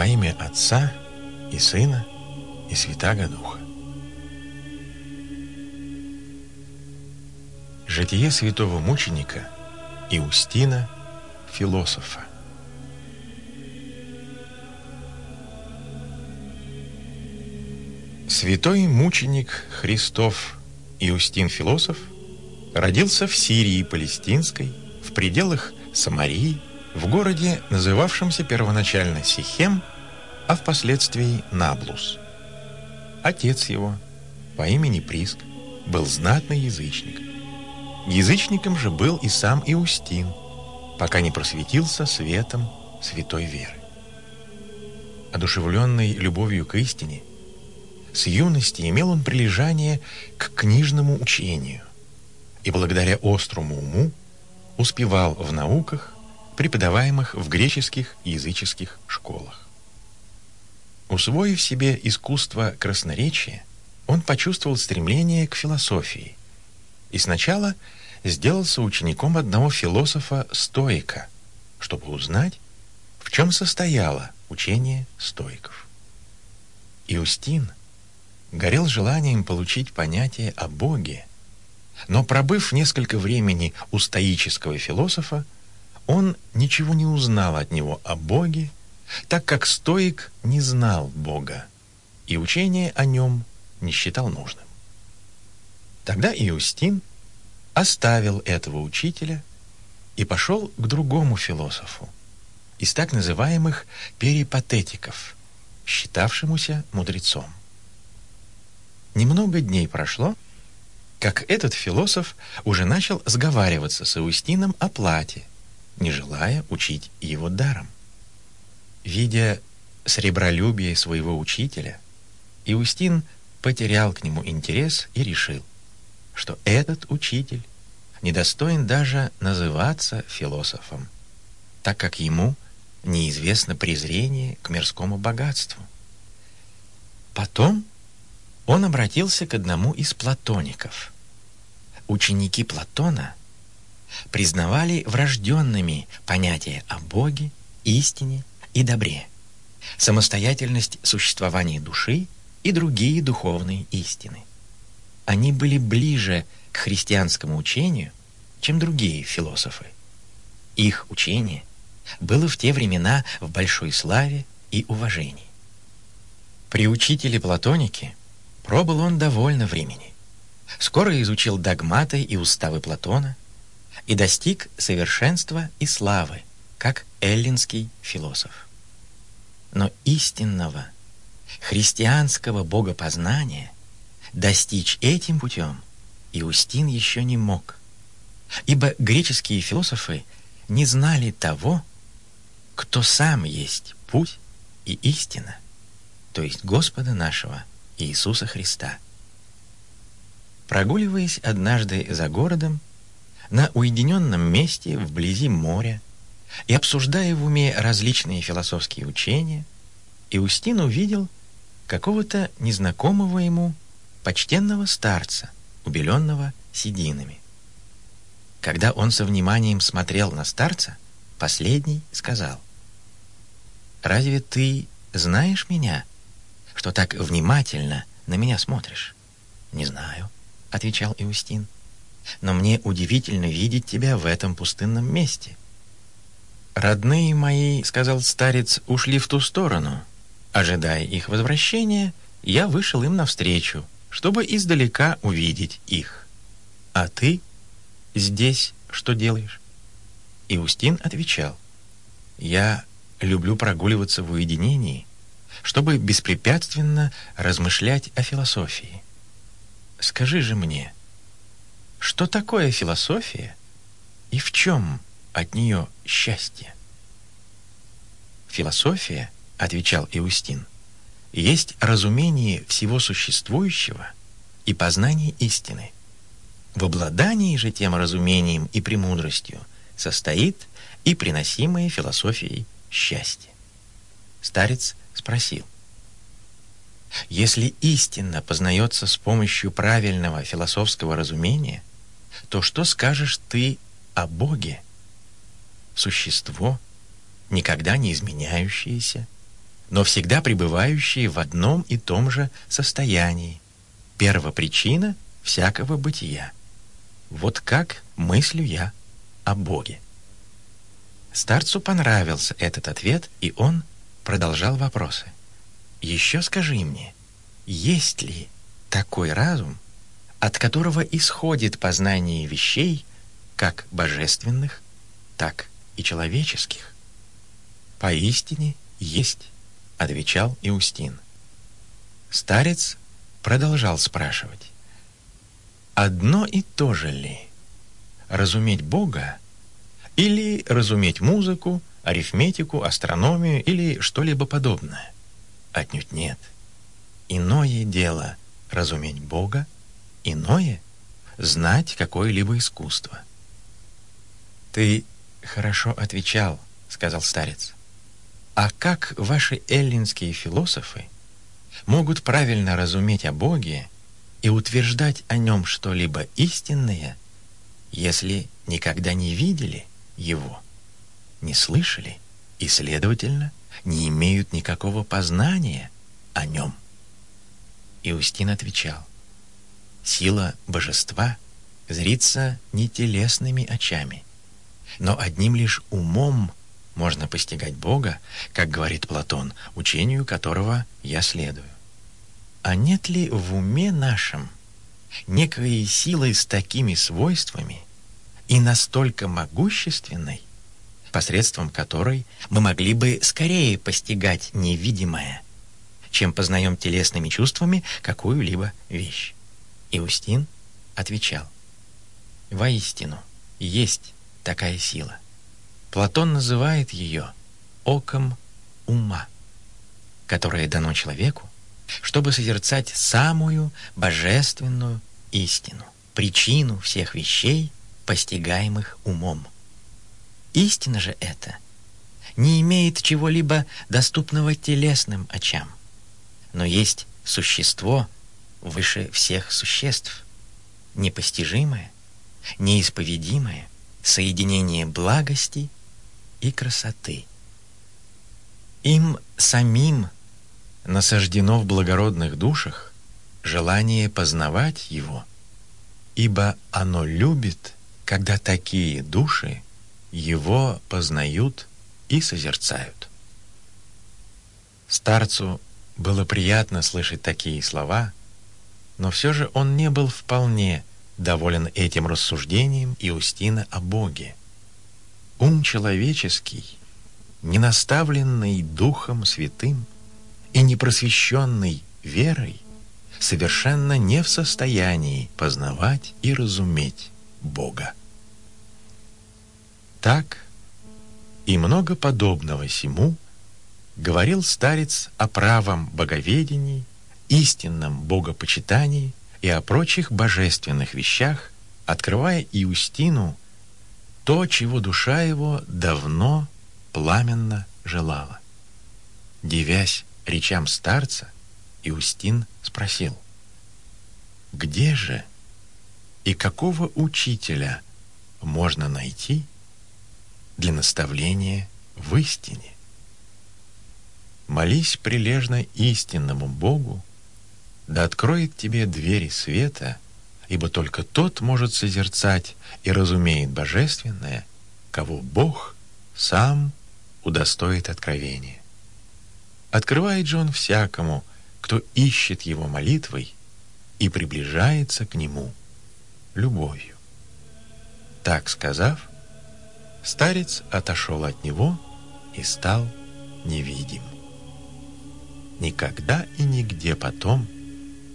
Во имя Отца и Сына и Святаго Духа. Житие святого мученика Иустина, философа. Святой мученик Христов Иустин Философ родился в Сирии Палестинской, в пределах Самарии, в городе, называвшемся первоначально Сихем, а впоследствии Наблус. Отец его, по имени Приск, был знатный язычник. Язычником же был и сам Иустин, пока не просветился светом святой веры. Одушевленный любовью к истине, с юности имел он прилежание к книжному учению и благодаря острому уму успевал в науках, преподаваемых в греческих и языческих школах. Усвоив себе искусство красноречия, он почувствовал стремление к философии и сначала сделался учеником одного философа-стоика, чтобы узнать, в чем состояло учение стоиков. Иустин горел желанием получить понятие о Боге, но пробыв несколько времени у стоического философа, он ничего не узнал от него о Боге, так как стоик не знал Бога и учение о нем не считал нужным. Тогда Иустин оставил этого учителя и пошел к другому философу из так называемых перипатетиков, считавшемуся мудрецом. Немного дней прошло, как этот философ уже начал сговариваться с Иустином о плате, не желая учить его даром. Видя сребролюбие своего учителя, Иустин потерял к нему интерес и решил, что этот учитель недостоин даже называться философом, так как ему неизвестно презрение к мирскому богатству. Потом он обратился к одному из платоников. Ученики Платона признавали врожденными понятия о Боге, истине и добре, самостоятельность существования души и другие духовные истины. Они были ближе к христианскому учению, чем другие философы. Их учение было в те времена в большой славе и уважении. При учителе Платонике пробыл он довольно времени. Скоро изучил догматы и уставы Платона и достиг совершенства и славы, как эллинский философ. Но истинного христианского богопознания достичь этим путем Иустин еще не мог, ибо греческие философы не знали того, кто сам есть путь и истина, то есть Господа нашего Иисуса Христа. Прогуливаясь однажды за городом, на уединенном месте вблизи моря и обсуждая в уме различные философские учения, Иустин увидел какого-то незнакомого ему почтенного старца, убеленного сединами. Когда он со вниманием смотрел на старца, последний сказал, «Разве ты знаешь меня, что так внимательно на меня смотришь?» «Не знаю», — отвечал Иустин, «но мне удивительно видеть тебя в этом пустынном месте». «Родные мои, — сказал старец, — ушли в ту сторону. Ожидая их возвращения, я вышел им навстречу, чтобы издалека увидеть их. А ты здесь что делаешь?» Иустин отвечал, «Я люблю прогуливаться в уединении, чтобы беспрепятственно размышлять о философии. Скажи же мне, что такое философия и в чем от нее счастье? Философия, отвечал Иустин, есть разумение всего существующего и познание истины. В обладании же тем разумением и премудростью состоит и приносимое философией счастье. Старец спросил, если истина познается с помощью правильного философского разумения, то что скажешь ты о Боге? Существо, никогда не изменяющееся, но всегда пребывающие в одном и том же состоянии. Первопричина всякого бытия. Вот как мыслю я о Боге. Старцу понравился этот ответ, и он продолжал вопросы. «Еще скажи мне, есть ли такой разум, от которого исходит познание вещей, как божественных, так и человеческих?» «Поистине есть», — отвечал Иустин. Старец продолжал спрашивать. «Одно и то же ли? Разуметь Бога или разуметь музыку, арифметику, астрономию или что-либо подобное? Отнюдь нет. Иное дело разуметь Бога, иное — знать какое-либо искусство. «Ты хорошо отвечал», — сказал старец. «А как ваши эллинские философы могут правильно разуметь о Боге и утверждать о нем что-либо истинное, если никогда не видели его, не слышали и, следовательно, не имеют никакого познания о нем. Иустин отвечал, «Сила божества зрится не телесными очами, но одним лишь умом можно постигать Бога, как говорит Платон, учению которого я следую. А нет ли в уме нашем некой силы с такими свойствами – и настолько могущественной, посредством которой мы могли бы скорее постигать невидимое, чем познаем телесными чувствами какую-либо вещь. Иустин отвечал, «Воистину, есть такая сила. Платон называет ее оком ума, которое дано человеку, чтобы созерцать самую божественную истину, причину всех вещей постигаемых умом. Истина же это не имеет чего-либо доступного телесным очам, но есть существо выше всех существ, непостижимое, неисповедимое соединение благости и красоты. Им самим насаждено в благородных душах желание познавать его, ибо оно любит когда такие души его познают и созерцают. Старцу было приятно слышать такие слова, но все же он не был вполне доволен этим рассуждением Иустина о Боге. Ум человеческий, не наставленный Духом Святым и не просвещенный верой, совершенно не в состоянии познавать и разуметь Бога. Так и много подобного сему говорил старец о правом боговедении, истинном богопочитании и о прочих божественных вещах, открывая Иустину то, чего душа его давно пламенно желала. Девясь речам старца, Иустин спросил, «Где же и какого учителя можно найти, для наставления в истине. Молись прилежно истинному Богу, да откроет тебе двери света, ибо только тот может созерцать и разумеет божественное, кого Бог сам удостоит откровения. Открывает же он всякому, кто ищет его молитвой и приближается к нему любовью. Так сказав, Старец отошел от него и стал невидим. Никогда и нигде потом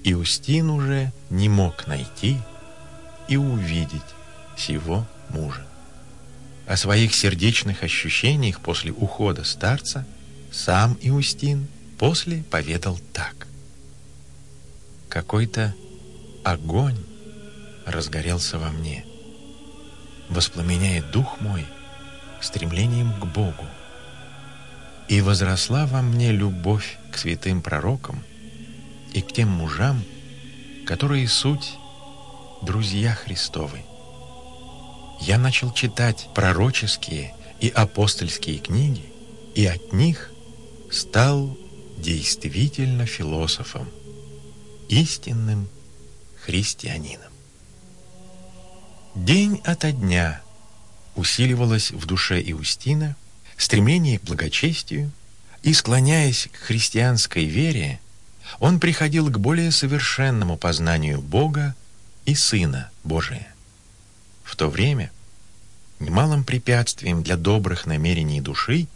Иустин уже не мог найти и увидеть сего мужа. О своих сердечных ощущениях после ухода старца сам Иустин после поведал так. Какой-то огонь разгорелся во мне, воспламеняет дух мой стремлением к Богу. И возросла во мне любовь к святым пророкам и к тем мужам, которые суть друзья Христовы. Я начал читать пророческие и апостольские книги, и от них стал действительно философом, истинным христианином. День ото дня усиливалось в душе Иустина стремление к благочестию, и, склоняясь к христианской вере, он приходил к более совершенному познанию Бога и Сына Божия. В то время немалым препятствием для добрых намерений души,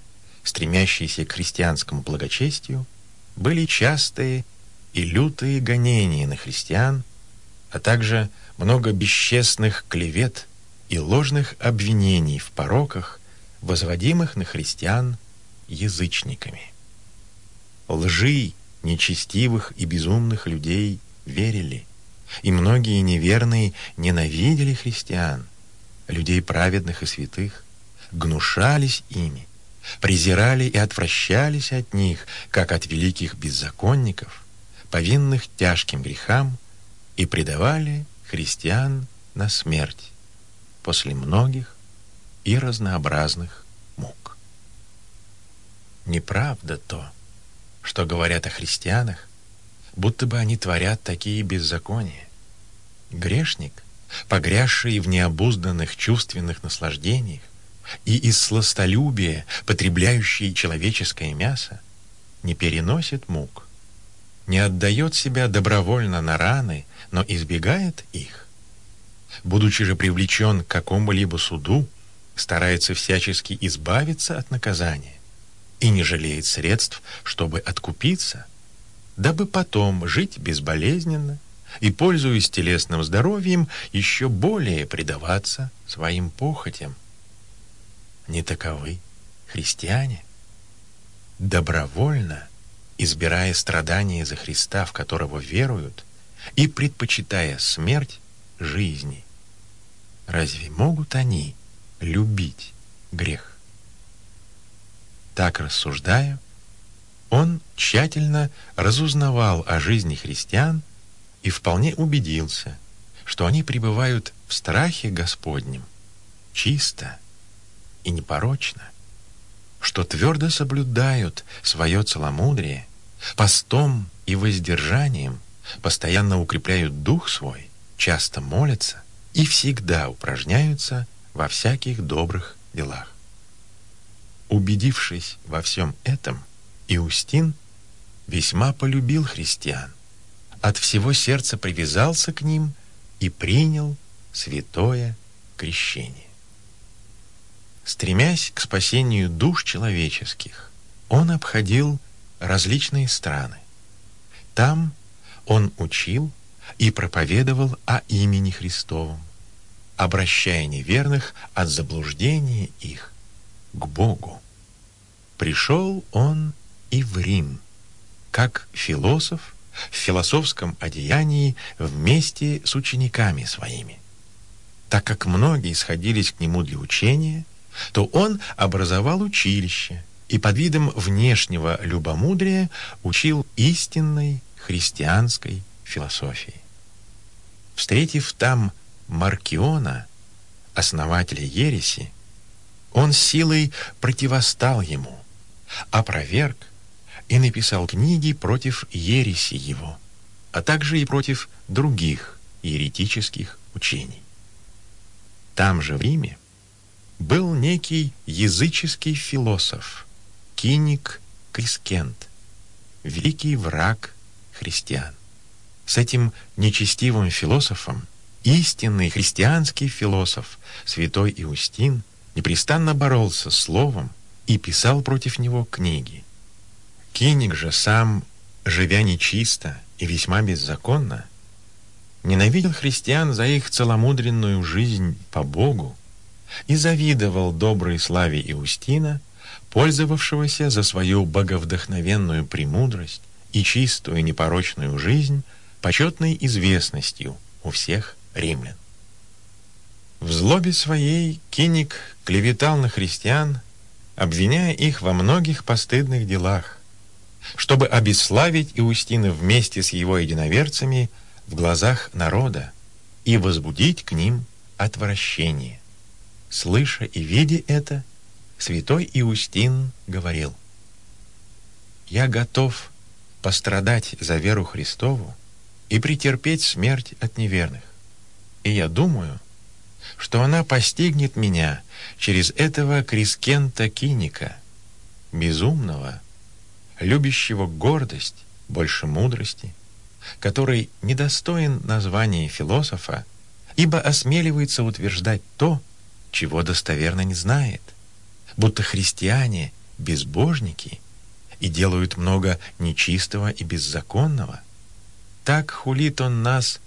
стремящейся к христианскому благочестию, были частые и лютые гонения на христиан, а также много бесчестных клевет и ложных обвинений в пороках, возводимых на христиан язычниками. Лжи нечестивых и безумных людей верили, и многие неверные ненавидели христиан, людей праведных и святых, гнушались ими, презирали и отвращались от них, как от великих беззаконников, повинных тяжким грехам, и предавали христиан на смерть после многих и разнообразных мук. Неправда то, что говорят о христианах, будто бы они творят такие беззакония. Грешник, погрязший в необузданных чувственных наслаждениях и из сластолюбия потребляющий человеческое мясо, не переносит мук, не отдает себя добровольно на раны, но избегает их. Будучи же привлечен к какому-либо суду, старается всячески избавиться от наказания и не жалеет средств, чтобы откупиться, дабы потом жить безболезненно и, пользуясь телесным здоровьем, еще более предаваться своим похотям. Не таковы христиане. Добровольно, избирая страдания за Христа, в которого веруют, и предпочитая смерть жизни. Разве могут они любить грех? Так рассуждая, он тщательно разузнавал о жизни христиан и вполне убедился, что они пребывают в страхе Господнем, чисто и непорочно, что твердо соблюдают свое целомудрие, постом и воздержанием, постоянно укрепляют дух свой, часто молятся и всегда упражняются во всяких добрых делах. Убедившись во всем этом, Иустин весьма полюбил христиан, от всего сердца привязался к ним и принял святое крещение. Стремясь к спасению душ человеческих, он обходил различные страны. Там он учил и проповедовал о имени Христовом, обращая неверных от заблуждения их к Богу. Пришел он и в Рим, как философ в философском одеянии вместе с учениками своими. Так как многие сходились к нему для учения, то он образовал училище и под видом внешнего любомудрия учил истинной христианской философии. Встретив там Маркиона, основателя ереси, он силой противостал ему, опроверг и написал книги против ереси его, а также и против других еретических учений. Там же в Риме был некий языческий философ Киник Крискент, великий враг христиан. С этим нечестивым философом истинный христианский философ, святой Иустин, непрестанно боролся словом и писал против него книги. Киник же сам, живя нечисто и весьма беззаконно, ненавидел христиан за их целомудренную жизнь по Богу и завидовал доброй славе Иустина, пользовавшегося за свою боговдохновенную премудрость и чистую непорочную жизнь почетной известностью у всех римлян. В злобе своей Киник клеветал на христиан, обвиняя их во многих постыдных делах, чтобы обесславить Иустина вместе с его единоверцами в глазах народа и возбудить к ним отвращение. Слыша и видя это, святой Иустин говорил, я готов пострадать за веру Христову и претерпеть смерть от неверных. И я думаю, что она постигнет меня через этого Крискента Киника, безумного, любящего гордость больше мудрости, который недостоин названия философа, ибо осмеливается утверждать то, чего достоверно не знает, будто христиане — безбожники и делают много нечистого и беззаконного. Так хулит он нас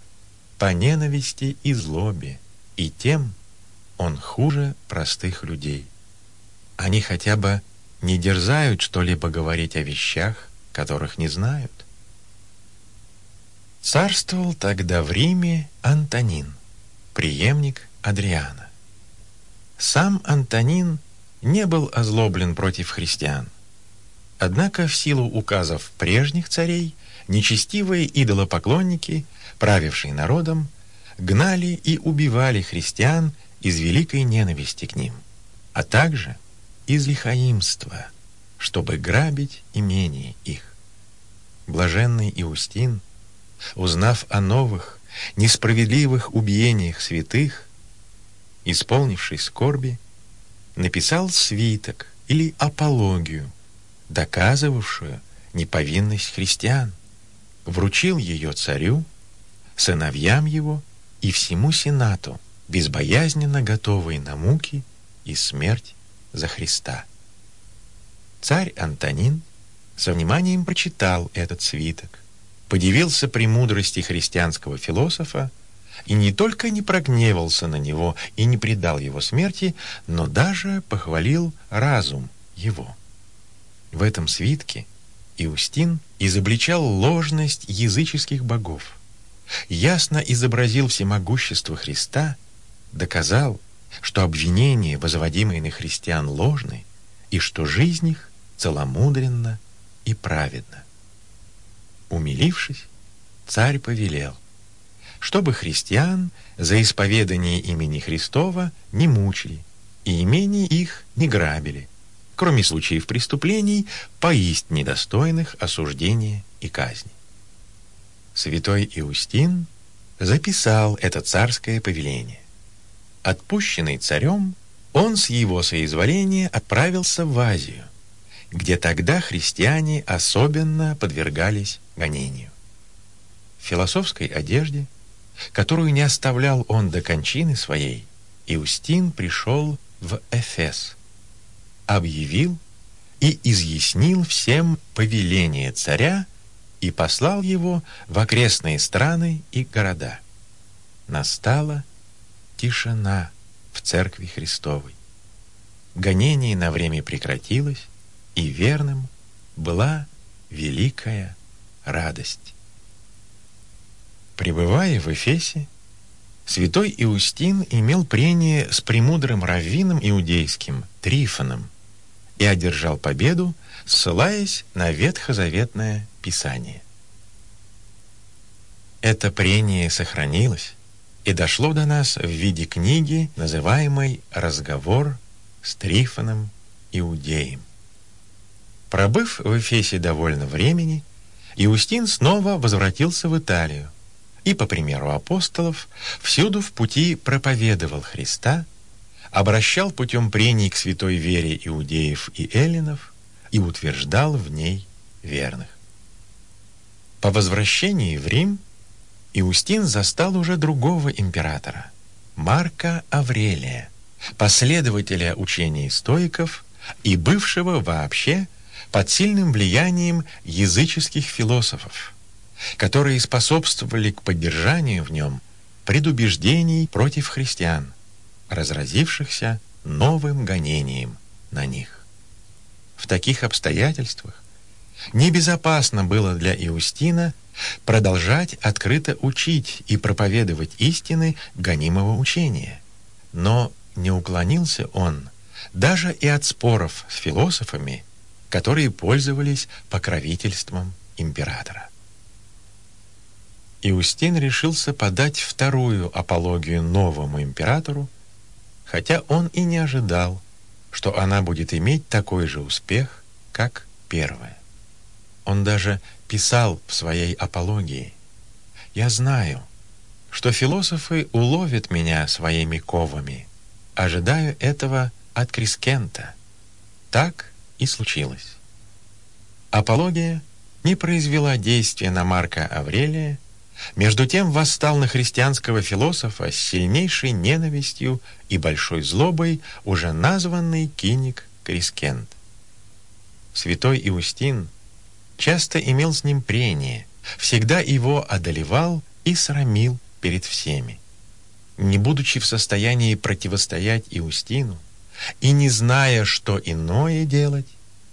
по ненависти и злобе, и тем он хуже простых людей. Они хотя бы не дерзают что-либо говорить о вещах, которых не знают. Царствовал тогда в Риме Антонин, преемник Адриана. Сам Антонин не был озлоблен против христиан. Однако в силу указов прежних царей нечестивые идолопоклонники, правившие народом, гнали и убивали христиан из великой ненависти к ним, а также из лихаимства, чтобы грабить имение их. Блаженный Иустин, узнав о новых, несправедливых убиениях святых, исполнивший скорби, написал свиток или апологию, доказывавшую неповинность христиан, вручил ее царю, сыновьям его и всему сенату, безбоязненно готовые на муки и смерть за Христа. Царь Антонин со вниманием прочитал этот свиток, подивился премудрости христианского философа и не только не прогневался на него и не предал его смерти, но даже похвалил разум его. В этом свитке Иустин изобличал ложность языческих богов, ясно изобразил всемогущество Христа, доказал, что обвинения, возводимые на христиан, ложны, и что жизнь их целомудренна и праведна. Умилившись, царь повелел, чтобы христиан за исповедание имени Христова не мучили и имени их не грабили, кроме случаев преступлений, поистине недостойных осуждения и казни. Святой Иустин записал это царское повеление. Отпущенный царем, он с его соизволения отправился в Азию, где тогда христиане особенно подвергались гонению. В философской одежде, которую не оставлял он до кончины своей, Иустин пришел в Эфес, объявил и изъяснил всем повеление царя и послал его в окрестные страны и города. Настала тишина в церкви Христовой. Гонение на время прекратилось, и верным была великая радость. Пребывая в Эфесе, святой Иустин имел прение с премудрым раввином иудейским Трифоном и одержал победу, ссылаясь на ветхозаветное Писание. Это прение сохранилось и дошло до нас в виде книги, называемой «Разговор с Трифоном Иудеем». Пробыв в Эфесе довольно времени, Иустин снова возвратился в Италию и, по примеру апостолов, всюду в пути проповедовал Христа, обращал путем прений к святой вере иудеев и эллинов и утверждал в ней верных. По возвращении в Рим Иустин застал уже другого императора, Марка Аврелия, последователя учений стоиков и бывшего вообще под сильным влиянием языческих философов, которые способствовали к поддержанию в нем предубеждений против христиан, разразившихся новым гонением на них. В таких обстоятельствах небезопасно было для Иустина продолжать открыто учить и проповедовать истины гонимого учения. Но не уклонился он даже и от споров с философами, которые пользовались покровительством императора. Иустин решился подать вторую апологию новому императору, хотя он и не ожидал, что она будет иметь такой же успех, как первая. Он даже писал в своей апологии «Я знаю, что философы уловят меня своими ковами. Ожидаю этого от Крискента». Так и случилось. Апология не произвела действия на Марка Аврелия, между тем восстал на христианского философа с сильнейшей ненавистью и большой злобой уже названный киник Крискент. Святой Иустин часто имел с ним прение, всегда его одолевал и срамил перед всеми. Не будучи в состоянии противостоять Иустину и не зная, что иное делать,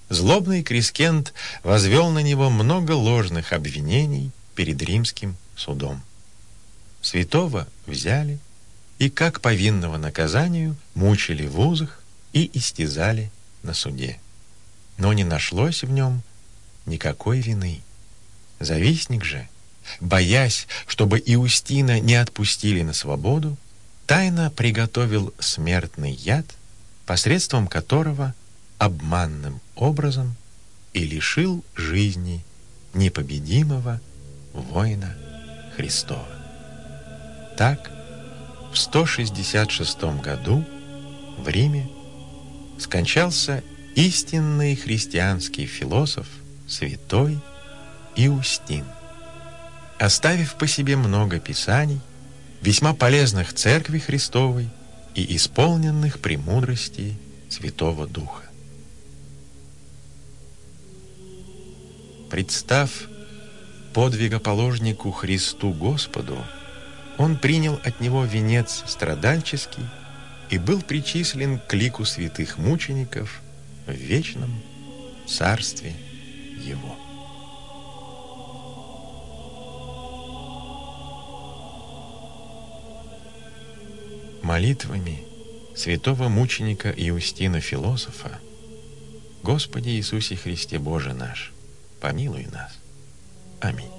злобный Крискент возвел на него много ложных обвинений перед римским судом. Святого взяли и, как повинного наказанию, мучили в узах и истязали на суде. Но не нашлось в нем никакой вины. Завистник же, боясь, чтобы Иустина не отпустили на свободу, тайно приготовил смертный яд, посредством которого обманным образом и лишил жизни непобедимого воина Христова. Так, в 166 году в Риме скончался истинный христианский философ святой Иустин, оставив по себе много писаний, весьма полезных Церкви Христовой и исполненных премудрости Святого Духа. Представ подвигоположнику Христу Господу, он принял от него венец страдальческий и был причислен к лику святых мучеников в вечном царстве его. Молитвами святого мученика Иустина Философа Господи Иисусе Христе Боже наш, помилуй нас. amis.